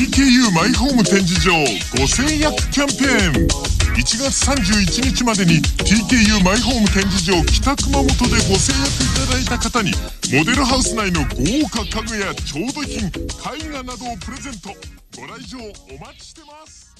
TKU マイホーム展示場ご制約キャンペーン。1月31日までに TKU マイホーム展示場北熊本でご制約いただいた方にモデルハウス内の豪華家具や調度品絵画などをプレゼント。ご来場お待ちしてます。